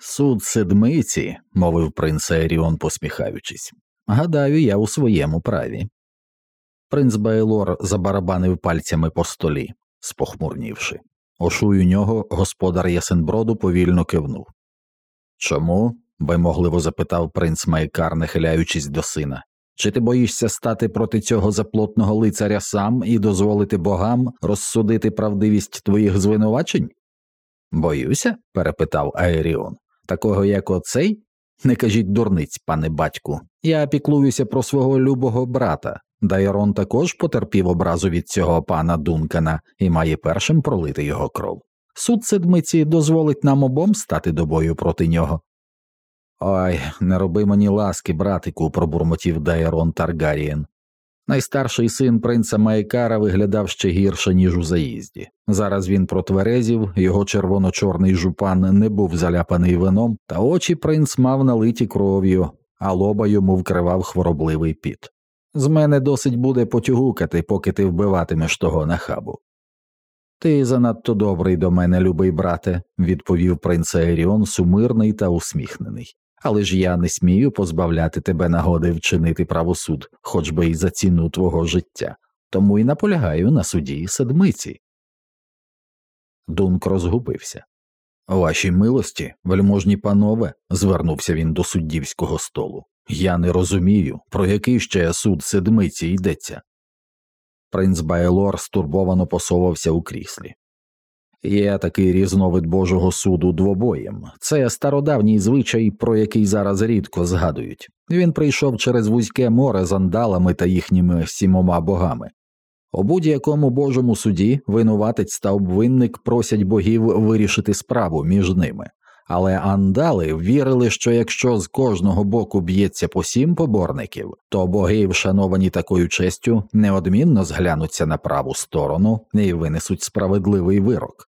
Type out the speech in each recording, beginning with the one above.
Суд седмиці, мовив принц Еріон, посміхаючись. Гадаю, я у своєму праві. Принц Байлор забарабанив пальцями по столі, спохмурнівши. Ошуй у нього господар Ясенброду повільно кивнув. Чому? вимогливо запитав принц Майкар, нахиляючись до сина. Чи ти боїшся стати проти цього заплотного лицаря сам і дозволити богам розсудити правдивість твоїх звинувачень? Боюся? перепитав Аеріон. Такого, як оцей? Не кажіть дурниць, пане батьку. Я піклуюся про свого любого брата. Дайрон також потерпів образу від цього пана Дункана і має першим пролити його кров. Суд седмиці дозволить нам обом стати до бою проти нього. Ой, не роби мені ласки, братику, пробурмотів Дайрон Таргарієн. Найстарший син принца Майкара виглядав ще гірше, ніж у заїзді. Зараз він протверезів, його червоно-чорний жупан не був заляпаний вином, та очі принц мав налиті кров'ю, а лоба йому вкривав хворобливий піт. З мене досить буде потюгукати, поки ти вбиватимеш того нахабу. Ти занадто добрий до мене, любий брате, відповів принц Аеріон, сумирний та усміхнений. Але ж я не смію позбавляти тебе нагоди вчинити правосуд, хоч би й за ціну твого життя, тому й наполягаю на суді седмиці. Дунк розгубився. Ваші милості, вельможні панове, звернувся він до суддівського столу. Я не розумію, про який ще суд седмиці йдеться. Принц Байлор стурбовано посовався у кріслі. Є такий різновид Божого суду двобоєм. Це стародавній звичай, про який зараз рідко згадують. Він прийшов через вузьке море з андалами та їхніми сімома богами. У будь-якому божому суді винуватець та обвинник просять богів вирішити справу між ними. Але андали вірили, що якщо з кожного боку б'ється по сім поборників, то боги, вшановані такою честю, неодмінно зглянуться на праву сторону і винесуть справедливий вирок.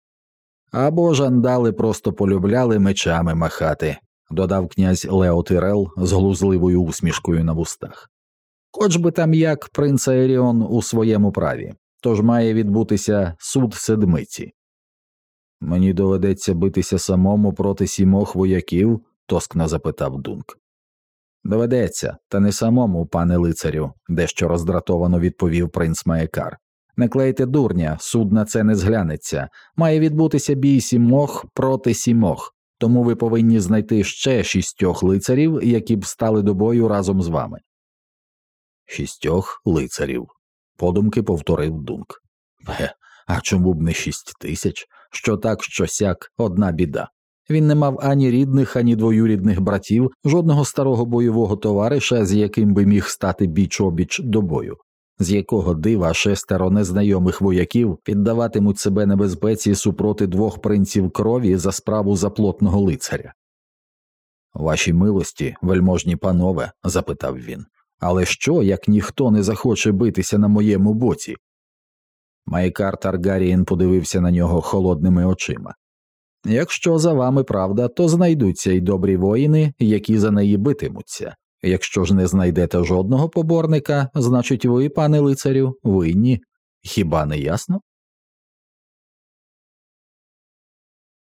Або ж андали просто полюбляли мечами махати, додав князь Лео Тирел з глузливою усмішкою на вустах. Хоч би там як принц Аеріон у своєму праві, тож має відбутися суд седмиці. Мені доведеться битися самому проти сімох вояків? тоскно запитав Дунк. Доведеться, та не самому, пане лицарю, дещо роздратовано відповів принц Маякар. Не клейте дурня, суд на це не зглянеться. Має відбутися бій сімох проти сімох, тому ви повинні знайти ще шістьох лицарів, які б стали до бою разом з вами. Шістьох лицарів, подумки повторив Дунк. Ге, а чому б не шість тисяч? Що так, що сяк, одна біда. Він не мав ані рідних, ані двоюрідних братів, жодного старого бойового товариша, з яким би міг стати біч обіч до бою, з якого дива шестеро незнайомих вояків піддаватимуть себе небезпеці супроти двох принців крові за справу заплотного лицаря. Ваші милості, вельможні панове, запитав він, але що, як ніхто не захоче битися на моєму боці? Майкар Таргарієн подивився на нього холодними очима. Якщо за вами правда, то знайдуться й добрі воїни, які за неї битимуться. Якщо ж не знайдете жодного поборника, значить ви, пане лицарю, винні. Хіба не ясно?